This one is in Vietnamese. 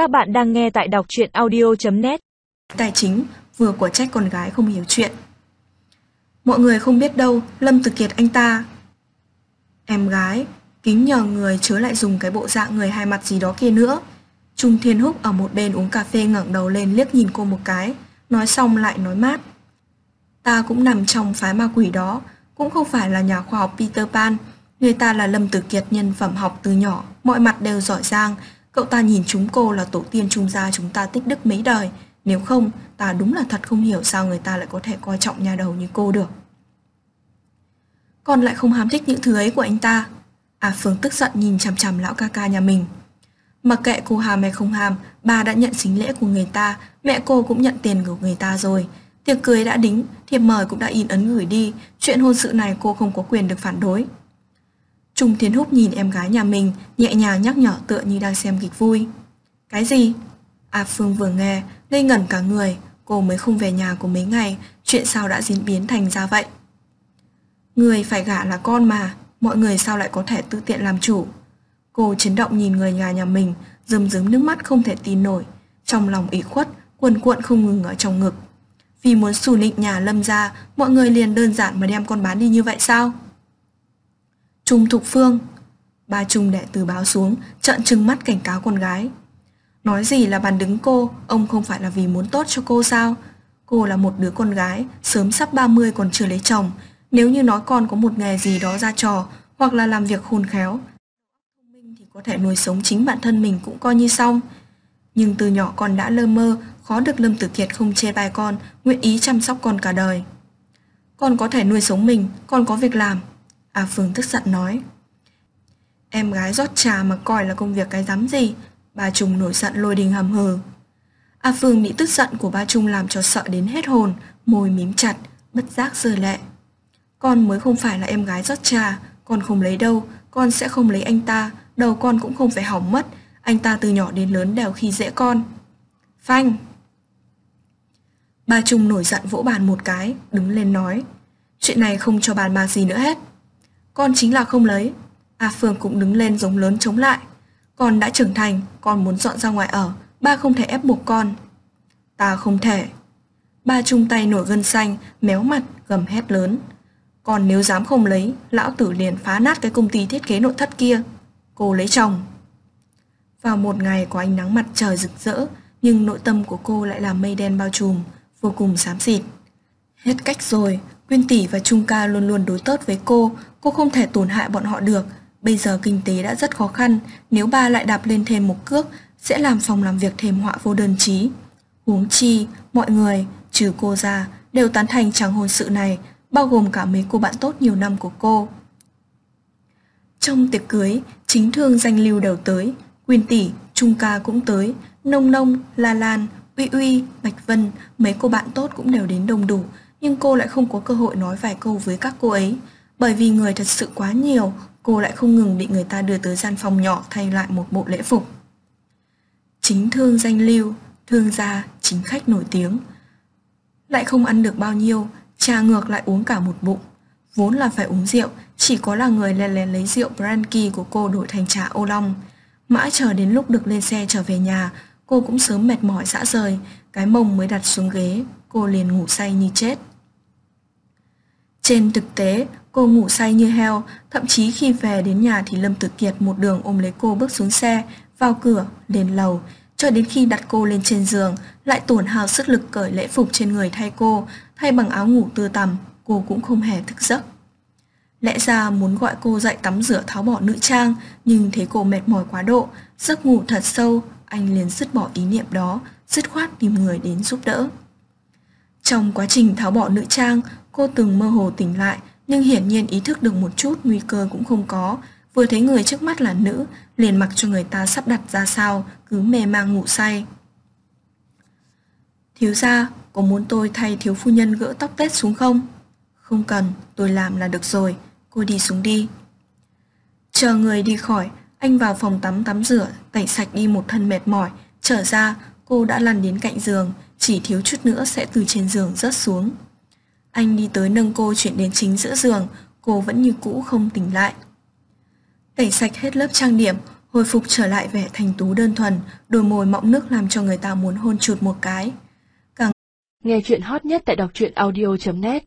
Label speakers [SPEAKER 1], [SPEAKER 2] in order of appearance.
[SPEAKER 1] Các bạn đang nghe tại đọc truyện audio.net
[SPEAKER 2] Tài chính vừa của trách con gái không hiểu chuyện. Mọi người không biết đâu, Lâm Tử Kiệt anh ta. Em gái, kính nhờ người chớ lại dùng cái bộ dạng người hai mặt gì đó kia nữa. Trung Thiên Húc ở một bên uống cà phê ngẩng đầu lên liếc nhìn cô một cái, nói xong lại nói mát. Ta cũng nằm trong phái ma quỷ đó, cũng không phải là nhà khoa học Peter Pan, người ta là Lâm Tử Kiệt nhân phẩm học từ nhỏ, mọi mặt đều giỏi giang, cậu ta nhìn chúng cô là tổ tiên trung gia chúng ta tích đức mấy đời, nếu không, ta đúng là thật không hiểu sao người ta lại có thể coi trọng nhà đầu như cô được. Con lại không ham thích những thứ ấy của anh ta. À Phương tức giận nhìn chằm chằm lão ca ca nhà mình. Mặc kệ cô hàm hay không hàm, bà đã nhận xính lễ của người ta, mẹ cô cũng nhận tiền của người ta rồi. Tiệc cưới đã đính, thiệp mời cũng đã in ấn gửi đi, chuyện hôn sự này cô không có quyền được phản đối. Trung Thiên Húc nhìn em gái nhà mình, nhẹ nhàng nhắc nhở tựa như đang xem kịch vui. Cái gì? A Phương vừa nghe, ngây ngẩn cả người, cô mới không về nhà của mấy ngày, chuyện sao đã diễn biến thành ra vậy? Người phải gả là con mà, mọi người sao lại có thể tự tiện làm chủ? Cô chấn động nhìn người nhà nhà mình, rơm rớm nước mắt không thể tin nổi, trong lòng ủy khuất, cuồn cuộn không ngừng ở trong ngực. Vì muốn xù nịnh nhà Lâm ra, mọi người liền đơn giản mà đem con bán đi như vậy sao? Trung Thục Phương Ba Trung đệ từ báo xuống, trợn trừng mắt cảnh cáo con gái. Nói gì là bàn đứng cô, ông không phải là vì muốn tốt cho cô sao? Cô là một đứa con gái, sớm sắp 30 còn chưa lấy chồng. Nếu như nói con có một nghề gì đó ra trò, hoặc là làm việc khôn khéo, minh thì có thể nuôi sống chính bản thân mình cũng coi như xong. Nhưng từ nhỏ con đã lơ mơ, khó được Lâm Tử Kiệt không chê bai con, nguyện ý chăm sóc con cả đời. Con có thể nuôi sống mình, con có việc làm. À Phương tức giận nói. Em gái rót trà mà coi là công việc cái dám gì, Ba Trung nổi giận lôi đình hầm hừ. A Phương bị tức giận của ba Trung làm cho sợ đến hết hồn, môi mím chặt, bất giác rơi lệ. Con mới không phải là em gái rót trà, con không lấy đâu, con sẽ không lấy anh ta, đầu con cũng không phải hỏng mất, anh ta từ nhỏ đến lớn đều khi dễ con. Phanh! Ba Trung nổi giận vỗ bàn một cái, đứng lên nói. Chuyện này không cho bàn bạc gì nữa hết. Con chính là không lấy. A Phương cũng đứng lên giống lớn chống lại. Con đã trưởng thành, con muốn dọn ra ngoài ở, ba không thể ép buộc con. Ta không thể. Ba chung tay nổi gân xanh, méo mặt, gầm hét lớn. Còn nếu dám không lấy, lão tử liền phá nát cái công ty thiết kế nội thất kia. Cô lấy chồng. Vào một ngày có ánh nắng mặt trời rực rỡ, nhưng nội tâm của cô lại là mây đen bao trùm, vô cùng xám xịt. Hết cách rồi, Quyên tỷ và Trung ca luôn luôn đối tốt với cô, cô không thể tổn hại bọn họ được, Bây giờ kinh tế đã rất khó khăn, nếu ba lại đạp lên thêm một cước, sẽ làm phòng làm việc thêm họa vô đơn chí. Huống chi, mọi người, trừ cô ra, đều tán thành chàng hôn sự này, bao gồm cả mấy cô bạn tốt nhiều năm của cô. Trong tiệc cưới, chính thương danh lưu đều tới, Quyên tỷ, Trung ca cũng tới, Nông Nông, La Lan, Uy Uy, Bạch Vân, mấy cô bạn tốt cũng đều đến đông đủ, nhưng cô lại không có cơ hội nói vài câu với các cô ấy, bởi vì người thật sự quá nhiều, cô lại không ngừng bị người ta đưa tới gian phòng nhỏ thay lại một bộ lễ phục. Chính thương danh lưu, thương gia, chính khách nổi tiếng. Lại không ăn được bao nhiêu, trà ngược lại uống cả một bụng. Vốn là phải uống rượu, chỉ có là người lén lén lấy rượu brandy của cô đổi thành trà ô long. Mãi chờ đến lúc được lên xe trở về nhà, cô cũng sớm mệt mỏi dã rời, cái mông mới đặt xuống ghế, cô liền ngủ say như chết. Trên thực tế, cô ngủ say như heo, thậm chí khi về đến nhà thì Lâm Tử Kiệt một đường ôm lấy cô bước xuống xe, vào cửa, lên lầu, cho đến khi đặt cô lên trên giường, lại tổn hào sức lực cởi lễ phục trên người thay cô, thay bằng áo ngủ tư tằm, cô cũng không hề thức giấc. Lẽ ra muốn gọi cô dậy tắm rửa tháo bỏ nữ trang, nhưng thấy cô mệt mỏi quá độ, giấc ngủ thật sâu, anh liền dứt bỏ ý niệm đó, dứt khoát tìm người đến giúp đỡ. Trong quá trình tháo bỏ nữ trang, cô từng mơ hồ tỉnh lại, nhưng hiển nhiên ý thức được một chút nguy cơ cũng không có. Vừa thấy người trước mắt là nữ, liền mặc cho người ta sắp đặt ra sao, cứ mê mang ngủ say. Thiếu gia, có muốn tôi thay thiếu phu nhân gỡ tóc tết xuống không? Không cần, tôi làm là được rồi, cô đi xuống đi. Chờ người đi khỏi, anh vào phòng tắm tắm rửa, tẩy sạch đi một thân mệt mỏi, trở ra, cô đã lăn đến cạnh giường, chỉ thiếu chút nữa sẽ từ trên giường rớt xuống. Anh đi tới nâng cô chuyển đến chính giữa giường, cô vẫn như cũ không tỉnh lại. Tẩy sạch hết lớp trang điểm, hồi phục trở lại vẻ thành tú đơn thuần, đôi môi mọng nước làm cho người ta muốn hôn chụt một cái.
[SPEAKER 1] càng Nghe chuyện hot nhất tại đọc truyện audio.net